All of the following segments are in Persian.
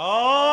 Oh!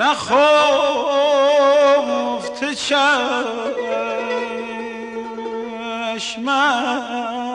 نخفت چشمم.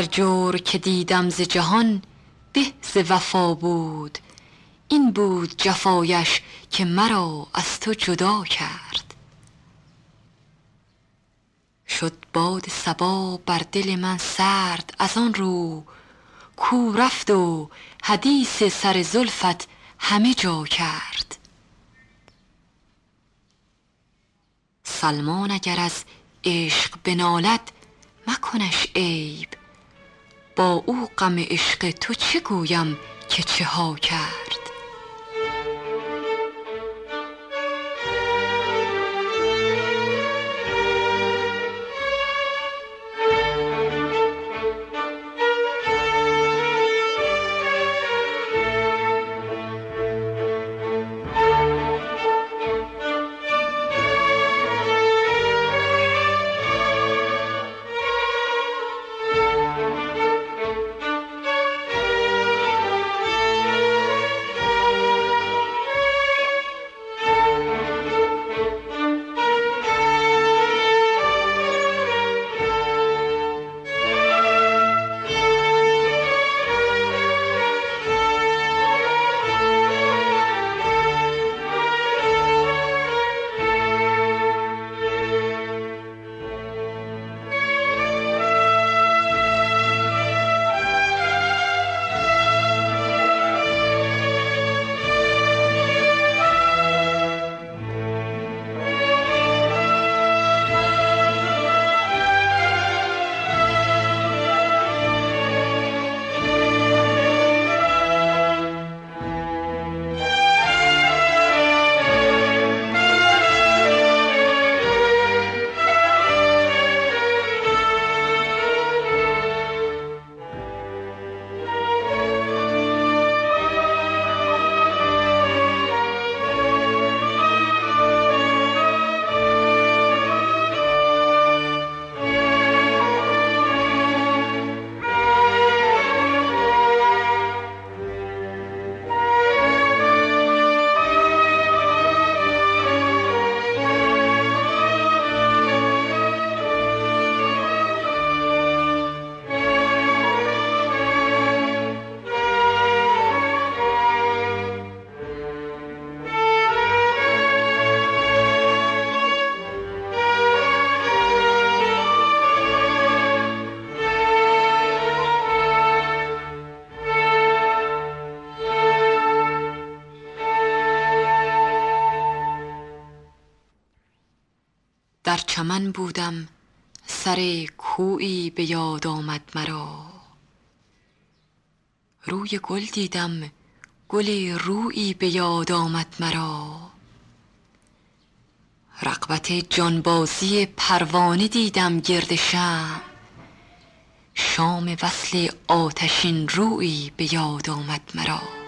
هر جور که دیدم ز جهان به ز وفا بود. این بود جفایش که مرا از تو جدا کرد. شد باد صبا بر دل من سرد از آن رو کو رفت و حدیث سر زلفت همه جا کرد. سلمان اگر از عشق بنالد مکنش عیب با او غم عشق تو چه گویم که چه ها کرد؟ چمن بودم سر کویی به یاد آمد مرا. روی گل دیدم گل رویی به یاد آمد مرا. رغبت جانبازی پروانه دیدم گرد شمع. شام وصل آتشین رویی به یاد آمد مرا.